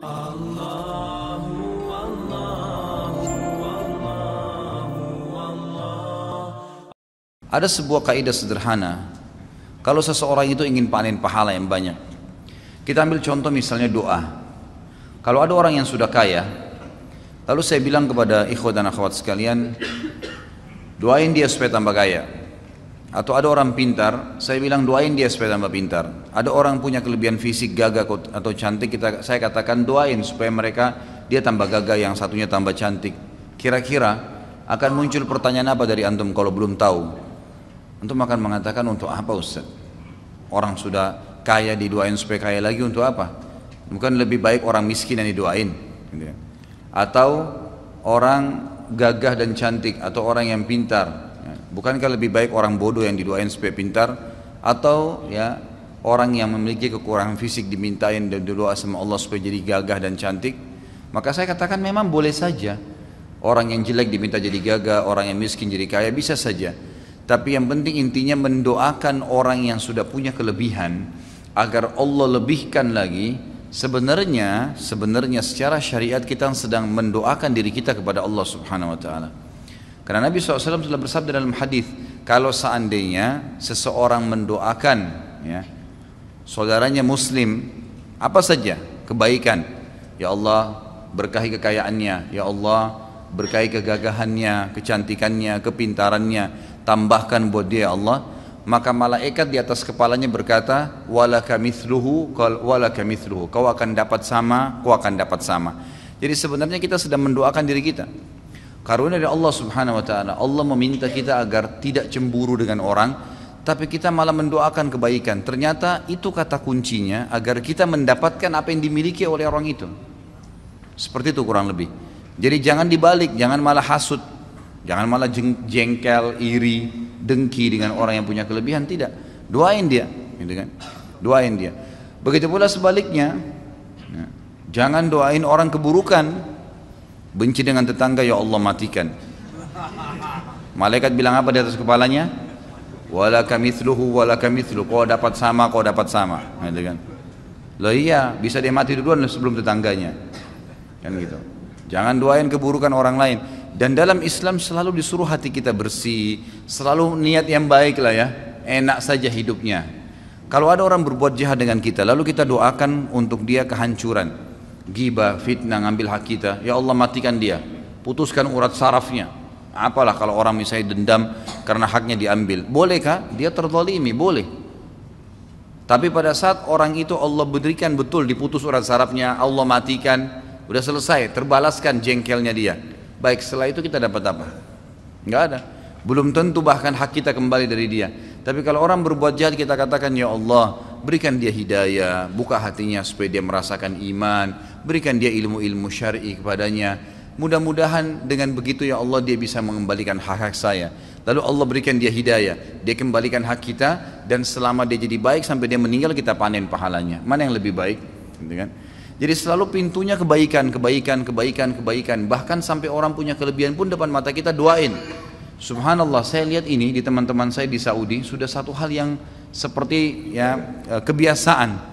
Ada sebuah kaidah sederhana. Kalau seseorang itu ingin panen pahala yang banyak. Kita ambil contoh misalnya doa. Kalau ada orang yang sudah kaya, lalu saya bilang kepada ikhwat dan akhwat sekalian, doain dia supaya tambah kaya. Atau ada orang pintar, saya bilang doain dia supaya tambah pintar. Ada orang punya kelebihan fisik gagah atau cantik, kita, saya katakan doain supaya mereka dia tambah gagah, yang satunya tambah cantik. Kira-kira akan muncul pertanyaan apa dari antum kalau belum tahu? Untuk akan mengatakan untuk apa Ustaz? Orang sudah kaya didoain supaya kaya lagi untuk apa? Bukan lebih baik orang miskin yang didoain gitu ya. Atau orang gagah dan cantik atau orang yang pintar. Bukankah lebih baik orang bodoh yang didoain supaya pintar Atau ya orang yang memiliki kekurangan fisik dimintain dan doa sama Allah supaya jadi gagah dan cantik Maka saya katakan memang boleh saja Orang yang jelek diminta jadi gagah, orang yang miskin jadi kaya bisa saja tapi yang penting intinya mendoakan orang yang sudah punya kelebihan agar Allah lebihkan lagi. Sebenarnya, sebenarnya secara syariat kita sedang mendoakan diri kita kepada Allah Subhanahu Wa Taala. Karena Nabi SAW telah bersabda dalam hadis, kalau seandainya seseorang mendoakan ya, saudaranya Muslim apa saja? Kebaikan, ya Allah berkahi kekayaannya, ya Allah berkahi kegagahannya, kecantikannya, kepintarannya, tambahkan buat dia Allah. Maka malaikat di atas kepalanya berkata wala kamithluhu wala kamithluhu kau akan dapat sama kau akan dapat sama. Jadi sebenarnya kita sedang mendoakan diri kita karunia dari Allah subhanahu wa ta'ala Allah meminta kita agar tidak cemburu dengan orang tapi kita malah mendoakan kebaikan ternyata itu kata kuncinya agar kita mendapatkan apa yang dimiliki oleh orang itu seperti itu kurang lebih jadi jangan dibalik jangan malah hasut Jangan malah jengkel, iri, dengki dengan orang yang punya kelebihan tidak. Doain dia, gitu kan? Doain dia. Begitu pula sebaliknya, ya, jangan doain orang keburukan. Benci dengan tetangga, ya Allah matikan. Malaikat bilang apa di atas kepalanya? Wala kamithluhu wala kamithlu. Kau dapat sama, kau dapat sama. Gitu kan? Loh iya, bisa dia mati duluan sebelum tetangganya. Kan gitu. Jangan doain keburukan orang lain. Dan dalam Islam selalu disuruh hati kita bersih, selalu niat yang baik lah ya, enak saja hidupnya. Kalau ada orang berbuat jahat dengan kita, lalu kita doakan untuk dia kehancuran, gibah, fitnah, ngambil hak kita, ya Allah matikan dia, putuskan urat sarafnya. Apalah kalau orang misalnya dendam karena haknya diambil, bolehkah? Dia terzalimi, boleh. Tapi pada saat orang itu Allah berikan betul diputus urat sarafnya, Allah matikan, udah selesai, terbalaskan jengkelnya dia. Baik setelah itu kita dapat apa? Enggak ada. Belum tentu bahkan hak kita kembali dari dia. Tapi kalau orang berbuat jahat kita katakan ya Allah berikan dia hidayah, buka hatinya supaya dia merasakan iman, berikan dia ilmu-ilmu syar'i kepadanya. Mudah-mudahan dengan begitu ya Allah dia bisa mengembalikan hak-hak saya. Lalu Allah berikan dia hidayah, dia kembalikan hak kita dan selama dia jadi baik sampai dia meninggal kita panen pahalanya. Mana yang lebih baik? Gitu kan? Jadi selalu pintunya kebaikan, kebaikan, kebaikan, kebaikan. Bahkan sampai orang punya kelebihan pun depan mata kita doain. Subhanallah, saya lihat ini di teman-teman saya di Saudi sudah satu hal yang seperti ya e, kebiasaan.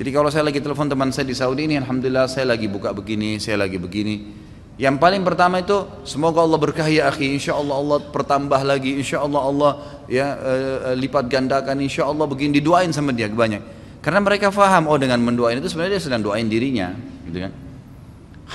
Jadi kalau saya lagi telepon teman saya di Saudi ini, alhamdulillah saya lagi buka begini, saya lagi begini. Yang paling pertama itu semoga Allah berkahi ya akhi, insya Allah Allah pertambah lagi, insya Allah Allah ya uh, lipat gandakan, insya Allah begini didoain sama dia banyak. Karena mereka faham, oh dengan mendoain itu sebenarnya dia sedang doain dirinya, gitu kan.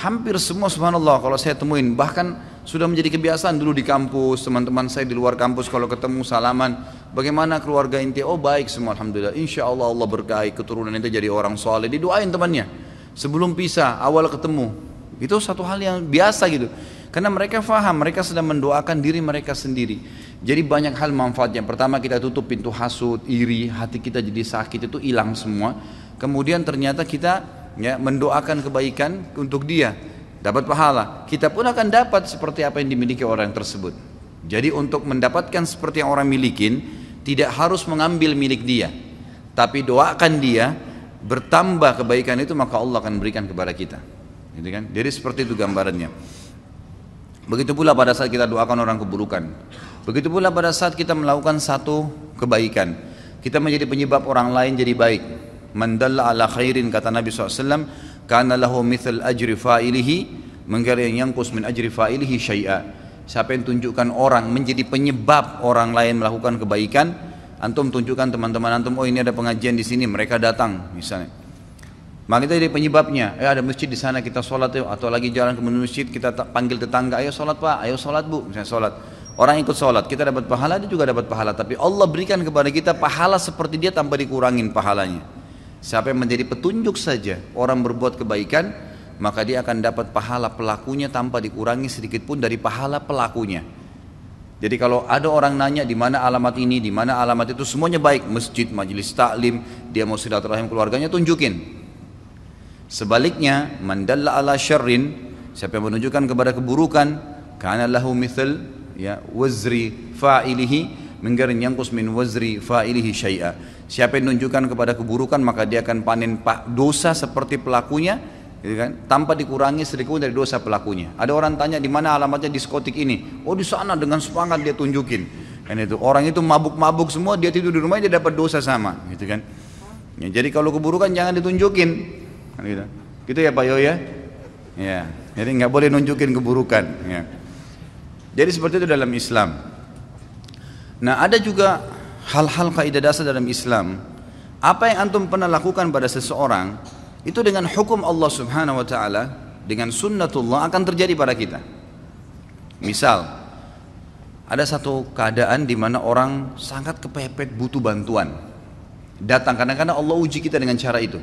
Hampir semua subhanallah kalau saya temuin, bahkan sudah menjadi kebiasaan dulu di kampus, teman-teman saya di luar kampus kalau ketemu salaman, bagaimana keluarga inti? Oh baik semua alhamdulillah. Insya Allah Allah berkahi keturunan itu jadi orang soleh, didoain temannya. Sebelum pisah, awal ketemu, itu satu hal yang biasa gitu. Karena mereka faham, mereka sedang mendoakan diri mereka sendiri. Jadi banyak hal manfaatnya. Pertama kita tutup pintu hasut, iri, hati kita jadi sakit itu hilang semua. Kemudian ternyata kita ya mendoakan kebaikan untuk dia, dapat pahala. Kita pun akan dapat seperti apa yang dimiliki orang tersebut. Jadi untuk mendapatkan seperti yang orang milikin, tidak harus mengambil milik dia. Tapi doakan dia, bertambah kebaikan itu maka Allah akan berikan kepada kita. Gitu kan? Jadi seperti itu gambarannya. Begitu pula pada saat kita doakan orang keburukan. Begitu pula pada saat kita melakukan satu kebaikan, kita menjadi penyebab orang lain jadi baik. Mandalla ala khairin kata Nabi SAW, kana lahu mithal ajri fa'ilihi mengkira yang yangkus min ajri fa'ilihi syai'a. Siapa yang tunjukkan orang menjadi penyebab orang lain melakukan kebaikan antum tunjukkan teman-teman antum oh ini ada pengajian di sini mereka datang misalnya. Maka kita jadi penyebabnya. Eh ada masjid di sana kita sholat yuk. Atau lagi jalan ke masjid kita panggil tetangga ayo sholat pak ayo sholat bu. Misalnya sholat. Orang ikut sholat kita dapat pahala dia juga dapat pahala. Tapi Allah berikan kepada kita pahala seperti dia tanpa dikurangin pahalanya Siapa yang menjadi petunjuk saja orang berbuat kebaikan, maka dia akan dapat pahala pelakunya tanpa dikurangi sedikit pun dari pahala pelakunya. Jadi kalau ada orang nanya di mana alamat ini, di mana alamat itu, semuanya baik. Masjid, majelis taklim, dia mau silaturahim keluarganya, tunjukin. Sebaliknya, mandalla ala syarrin, siapa yang menunjukkan kepada keburukan, karena lahu mithl, ya, wazri fa'ilihi, menggarin yangkus min wazri fa'ilihi syai'a Siapa yang menunjukkan kepada keburukan maka dia akan panen dosa seperti pelakunya, gitu kan? Tanpa dikurangi sedikit pun dari dosa pelakunya. Ada orang tanya di mana alamatnya diskotik ini? Oh di sana dengan semangat dia tunjukin. Kan itu orang itu mabuk-mabuk semua dia tidur di rumah dia dapat dosa sama, gitu kan? Ya, jadi kalau keburukan jangan ditunjukin, gitu. Gitu ya Pak Yo ya? Ya, jadi nggak boleh nunjukin keburukan. Ya. Jadi seperti itu dalam Islam. Nah ada juga hal-hal kaidah dasar dalam Islam apa yang antum pernah lakukan pada seseorang itu dengan hukum Allah Subhanahu wa taala dengan sunnatullah akan terjadi pada kita misal ada satu keadaan di mana orang sangat kepepet butuh bantuan datang kadang-kadang Allah uji kita dengan cara itu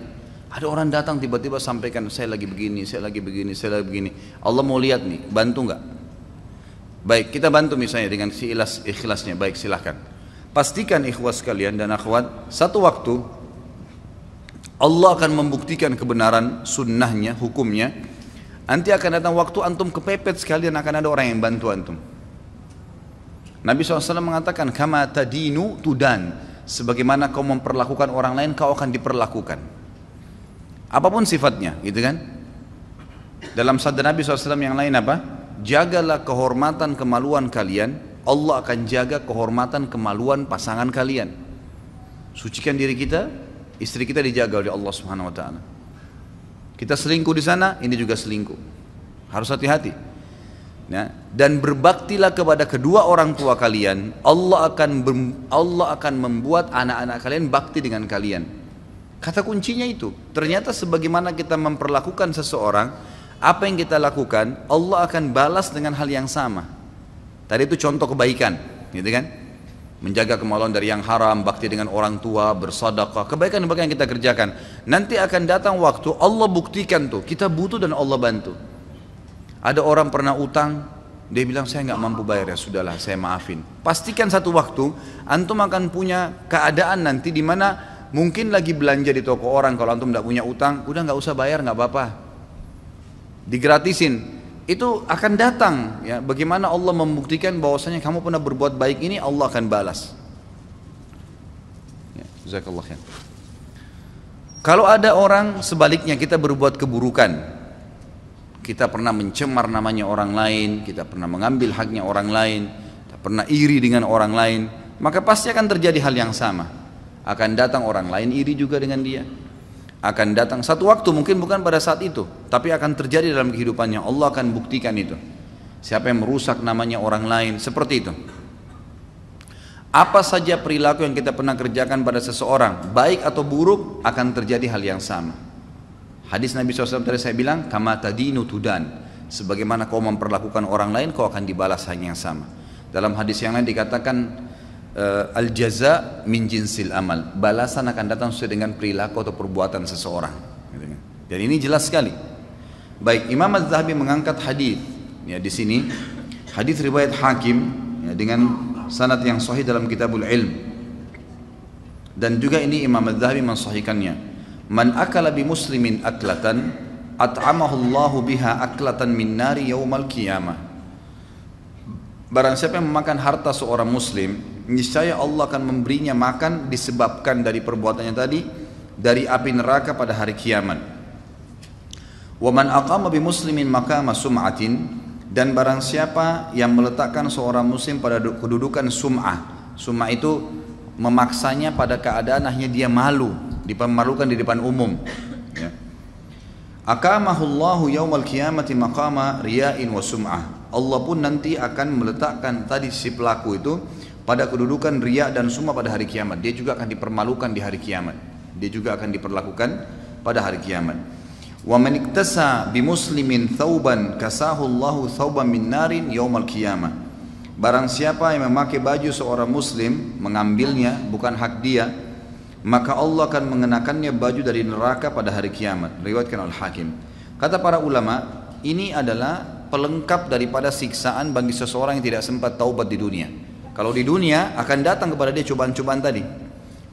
ada orang datang tiba-tiba sampaikan saya lagi begini, saya lagi begini, saya lagi begini. Allah mau lihat nih, bantu nggak? Baik, kita bantu misalnya dengan si ikhlas, ikhlasnya. Baik, silahkan. Pastikan ikhwas kalian dan akhwat, satu waktu Allah akan membuktikan kebenaran sunnahnya, hukumnya. Nanti akan datang waktu antum kepepet sekalian akan ada orang yang bantu antum. Nabi SAW mengatakan, Kama tadinu tudan. Sebagaimana kau memperlakukan orang lain, kau akan diperlakukan. Apa pun sifatnya, gitu kan? Dalam sabda Nabi SAW yang lain apa? Jagalah kehormatan kemaluan kalian Allah akan jaga kehormatan kemaluan pasangan kalian. Sucikan diri kita, istri kita dijaga oleh Allah Subhanahu wa taala. Kita selingkuh di sana, ini juga selingkuh. Harus hati-hati. Ya, dan berbaktilah kepada kedua orang tua kalian. Allah akan Allah akan membuat anak-anak kalian bakti dengan kalian. Kata kuncinya itu. Ternyata sebagaimana kita memperlakukan seseorang, apa yang kita lakukan, Allah akan balas dengan hal yang sama. Tadi itu contoh kebaikan, gitu kan? Menjaga kemaluan dari yang haram, bakti dengan orang tua, bersadaqah, kebaikan-kebaikan yang kita kerjakan. Nanti akan datang waktu Allah buktikan tuh, kita butuh dan Allah bantu. Ada orang pernah utang, dia bilang saya nggak mampu bayar ya sudahlah saya maafin. Pastikan satu waktu antum akan punya keadaan nanti di mana mungkin lagi belanja di toko orang kalau antum tidak punya utang, udah nggak usah bayar nggak apa-apa. Digratisin, itu akan datang ya. Bagaimana Allah membuktikan bahwasanya kamu pernah berbuat baik ini Allah akan balas. Ya, kalau ada orang sebaliknya kita berbuat keburukan. Kita pernah mencemar namanya orang lain kita pernah mengambil haknya orang lain kita pernah iri dengan orang lain maka pasti akan terjadi hal yang sama. Akan datang orang lain iri juga dengan dia akan datang. Satu waktu mungkin bukan pada saat itu tapi akan terjadi dalam kehidupannya. Allah akan buktikan itu. Siapa yang merusak namanya orang lain seperti itu. Apa saja perilaku yang kita pernah kerjakan pada seseorang baik atau buruk akan terjadi hal yang sama. Hadis Nabi SAW tadi saya bilang kama tadinu tudan. Sebagaimana kau memperlakukan orang lain kau akan dibalas hal yang sama. Dalam hadis yang lain dikatakan uh, al jaza min jinsil amal. Balasan akan datang sesuai dengan perilaku atau perbuatan seseorang. Gitu kan. dan ini jelas sekali. Baik Imam Az-Zahabi mengangkat hadis. Ya di sini. Hadis riwayat Hakim ya, dengan sanad yang sahih dalam Kitabul Ilm. Dan juga ini Imam Az-Zahabi mensahihkannya. Man akala bi muslimin aklatan at'amahu Allahu biha aklatan min nari yaumal qiyamah Barang siapa yang memakan harta seorang muslim niscaya Allah akan memberinya makan disebabkan dari perbuatannya tadi dari api neraka pada hari kiamat. Wa man aqama bi muslimin sum'atin dan barang siapa yang meletakkan seorang muslim pada kedudukan sum'ah. Sum'ah itu memaksanya pada keadaan hanya dia malu, dipermalukan di depan umum. Ya. Akamahullahu yaumal maqama riya'in wa sum'ah. Allah pun nanti akan meletakkan tadi si pelaku itu pada kedudukan riya dan sum'ah pada hari kiamat. Dia juga akan dipermalukan di hari kiamat. Dia juga akan diperlakukan pada hari kiamat. Wa man iktasa bi muslimin thauban kasahu Allahu thauban min narin yaumal qiyamah. Barang siapa yang memakai baju seorang muslim mengambilnya bukan hak dia maka Allah akan mengenakannya baju dari neraka pada hari kiamat. Riwayatkan Al-Hakim. Kata para ulama, ini adalah pelengkap daripada siksaan bagi seseorang yang tidak sempat taubat di dunia. Kalau di dunia akan datang kepada dia cobaan-cobaan tadi.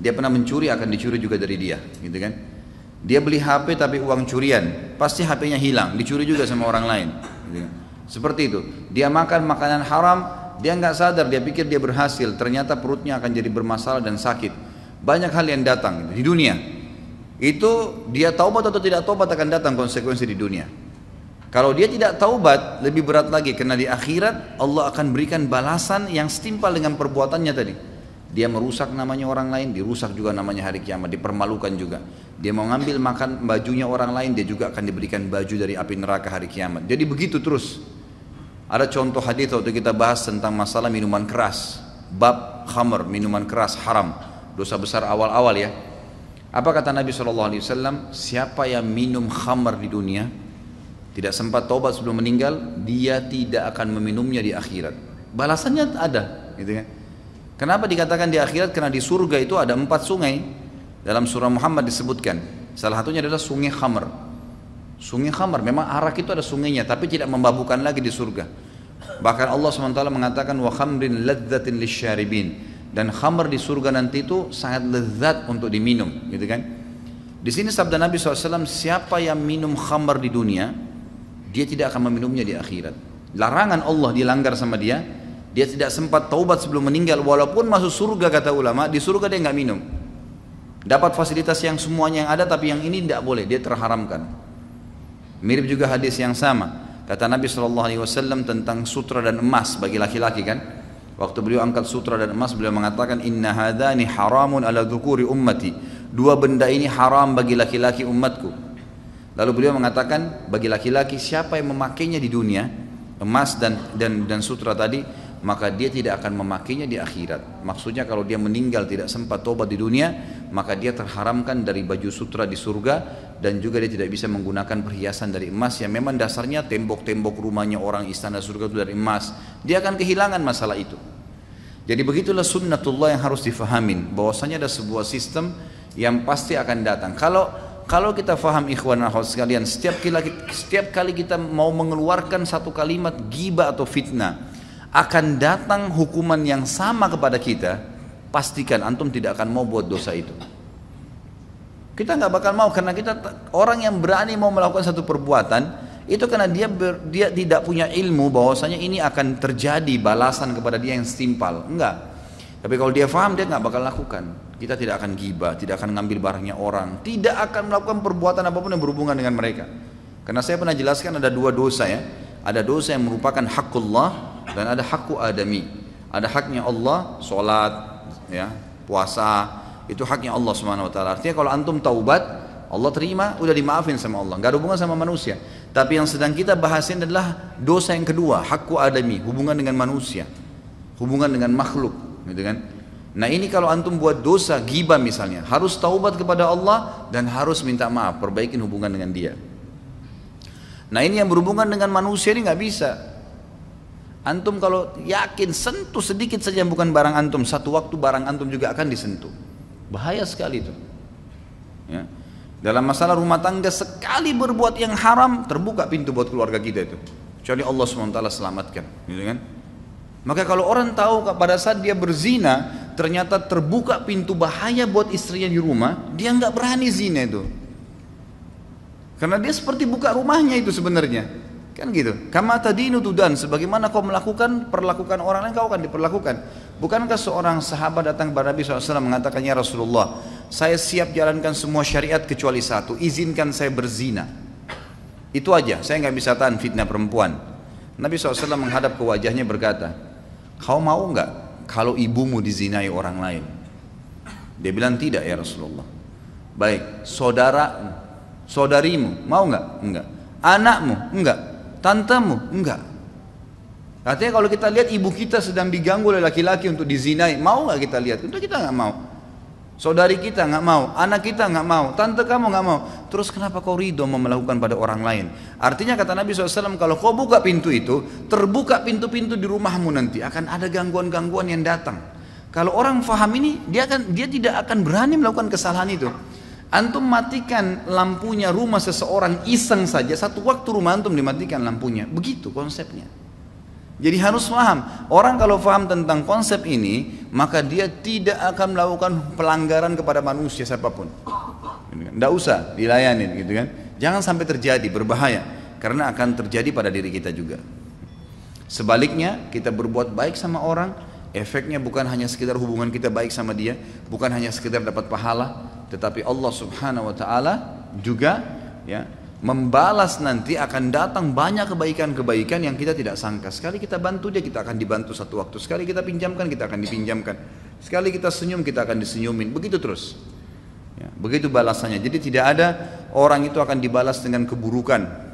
Dia pernah mencuri akan dicuri juga dari dia, gitu kan? Dia beli HP tapi uang curian, pasti HP-nya hilang, dicuri juga sama orang lain. Gitu kan? Seperti itu. Dia makan makanan haram, dia nggak sadar, dia pikir dia berhasil, ternyata perutnya akan jadi bermasalah dan sakit banyak hal yang datang di dunia. Itu dia taubat atau tidak taubat akan datang konsekuensi di dunia. Kalau dia tidak taubat, lebih berat lagi karena di akhirat Allah akan berikan balasan yang setimpal dengan perbuatannya tadi. Dia merusak namanya orang lain, dirusak juga namanya hari kiamat, dipermalukan juga. Dia mau ngambil makan bajunya orang lain, dia juga akan diberikan baju dari api neraka hari kiamat. Jadi begitu terus. Ada contoh hadis waktu kita bahas tentang masalah minuman keras, bab khamr, minuman keras haram dosa besar awal-awal ya. Apa kata Nabi SAW? Siapa yang minum khamar di dunia, tidak sempat taubat sebelum meninggal, dia tidak akan meminumnya di akhirat. Balasannya ada, gitu kan? Kenapa dikatakan di akhirat? Karena di surga itu ada empat sungai. Dalam surah Muhammad disebutkan. Salah satunya adalah sungai khamar. Sungai khamar, memang arak itu ada sungainya, tapi tidak memabukkan lagi di surga. Bahkan Allah SWT mengatakan wa khamrin ladzatin lisyaribin dan khamr di surga nanti itu sangat lezat untuk diminum gitu kan di sini sabda Nabi SAW siapa yang minum khamr di dunia dia tidak akan meminumnya di akhirat. Larangan Allah dilanggar sama dia dia tidak sempat taubat sebelum meninggal. Walaupun masuk surga kata ulama di surga dia nggak minum. Dapat fasilitas yang semuanya yang ada tapi yang ini tidak boleh. Dia terharamkan. Mirip juga hadis yang sama. Kata Nabi SAW tentang sutra dan emas bagi laki-laki kan? Waktu beliau angkat sutra dan emas beliau mengatakan inna hadani haramun ala dhukuri ummati. Dua benda ini haram bagi laki-laki umatku. Lalu beliau mengatakan bagi laki-laki siapa yang memakainya di dunia emas dan dan dan sutra tadi maka dia tidak akan memakainya di akhirat. Maksudnya kalau dia meninggal tidak sempat tobat di dunia, maka dia terharamkan dari baju sutra di surga dan juga dia tidak bisa menggunakan perhiasan dari emas yang memang dasarnya tembok-tembok rumahnya orang istana surga itu dari emas. Dia akan kehilangan masalah itu. Jadi begitulah sunnatullah yang harus difahamin bahwasanya ada sebuah sistem yang pasti akan datang. Kalau kalau kita faham ikhwan dan sekalian, setiap kali, setiap kali kita mau mengeluarkan satu kalimat gibah atau fitnah, akan datang hukuman yang sama kepada kita, pastikan antum tidak akan mau buat dosa itu. Kita nggak bakal mau karena kita orang yang berani mau melakukan satu perbuatan, itu karena dia ber, dia tidak punya ilmu bahwasanya ini akan terjadi balasan kepada dia yang setimpal. Enggak. Tapi kalau dia faham dia nggak bakal lakukan. Kita tidak akan gibah, tidak akan ngambil barangnya orang, tidak akan melakukan perbuatan apa pun yang berhubungan dengan mereka. Karena saya pernah jelaskan ada dua dosa ya. Ada dosa yang merupakan hakullah dan ada hakku adami. Ada haknya Allah, sholat, ya, puasa, itu haknya Allah Subhanahu wa taala. Artinya kalau antum taubat, Allah terima, udah dimaafin sama Allah. Gak ada hubungan sama manusia. Tapi yang sedang kita bahasin adalah dosa yang kedua, hakku adami, hubungan dengan manusia. Hubungan dengan makhluk, gitu kan? Nah ini kalau antum buat dosa, gibah misalnya, harus taubat kepada Allah dan harus minta maaf, perbaikin hubungan dengan dia. Nah ini yang berhubungan dengan manusia ini nggak bisa. Antum kalau yakin sentuh sedikit saja bukan barang antum, satu waktu barang antum juga akan disentuh. Bahaya sekali itu. Ya. Dalam masalah rumah tangga sekali berbuat yang haram terbuka pintu buat keluarga kita itu. Kecuali Allah SWT selamatkan, gitu kan? Maka kalau orang tahu pada saat dia berzina ternyata terbuka pintu bahaya buat istrinya di rumah, dia nggak berani zina itu. Karena dia seperti buka rumahnya itu sebenarnya. Kan gitu. Kama tadinu tudan, sebagaimana kau melakukan, perlakukan orang lain kau akan diperlakukan. Bukankah seorang sahabat datang kepada Nabi SAW mengatakan, Ya Rasulullah, saya siap jalankan semua syariat kecuali satu, izinkan saya berzina. Itu aja, saya nggak bisa tahan fitnah perempuan. Nabi SAW menghadap ke wajahnya berkata, kau mau nggak kalau ibumu dizinai orang lain? Dia bilang tidak ya Rasulullah. Baik, saudara Saudarimu, mau nggak? Enggak. Anakmu, enggak. Tantemu, enggak. Artinya kalau kita lihat ibu kita sedang diganggu oleh laki-laki untuk dizinai, mau nggak kita lihat? Tentu kita nggak mau. Saudari kita nggak mau, anak kita nggak mau, tante kamu nggak mau. Terus kenapa kau ridho mau melakukan pada orang lain? Artinya kata Nabi SAW, kalau kau buka pintu itu, terbuka pintu-pintu di rumahmu nanti akan ada gangguan-gangguan yang datang. Kalau orang faham ini, dia akan dia tidak akan berani melakukan kesalahan itu. Antum matikan lampunya rumah seseorang iseng saja, satu waktu rumah antum dimatikan lampunya. Begitu konsepnya. Jadi harus paham, orang kalau paham tentang konsep ini, maka dia tidak akan melakukan pelanggaran kepada manusia siapa pun. Tidak usah dilayanin gitu kan. Jangan sampai terjadi, berbahaya. Karena akan terjadi pada diri kita juga. Sebaliknya, kita berbuat baik sama orang, efeknya bukan hanya sekedar hubungan kita baik sama dia, bukan hanya sekedar dapat pahala, tetapi Allah subhanahu wa ta'ala juga ya membalas nanti akan datang banyak kebaikan-kebaikan yang kita tidak sangka. Sekali kita bantu dia, kita akan dibantu satu waktu. Sekali kita pinjamkan, kita akan dipinjamkan. Sekali kita senyum, kita akan disenyumin. Begitu terus. Ya, begitu balasannya. Jadi tidak ada orang itu akan dibalas dengan keburukan.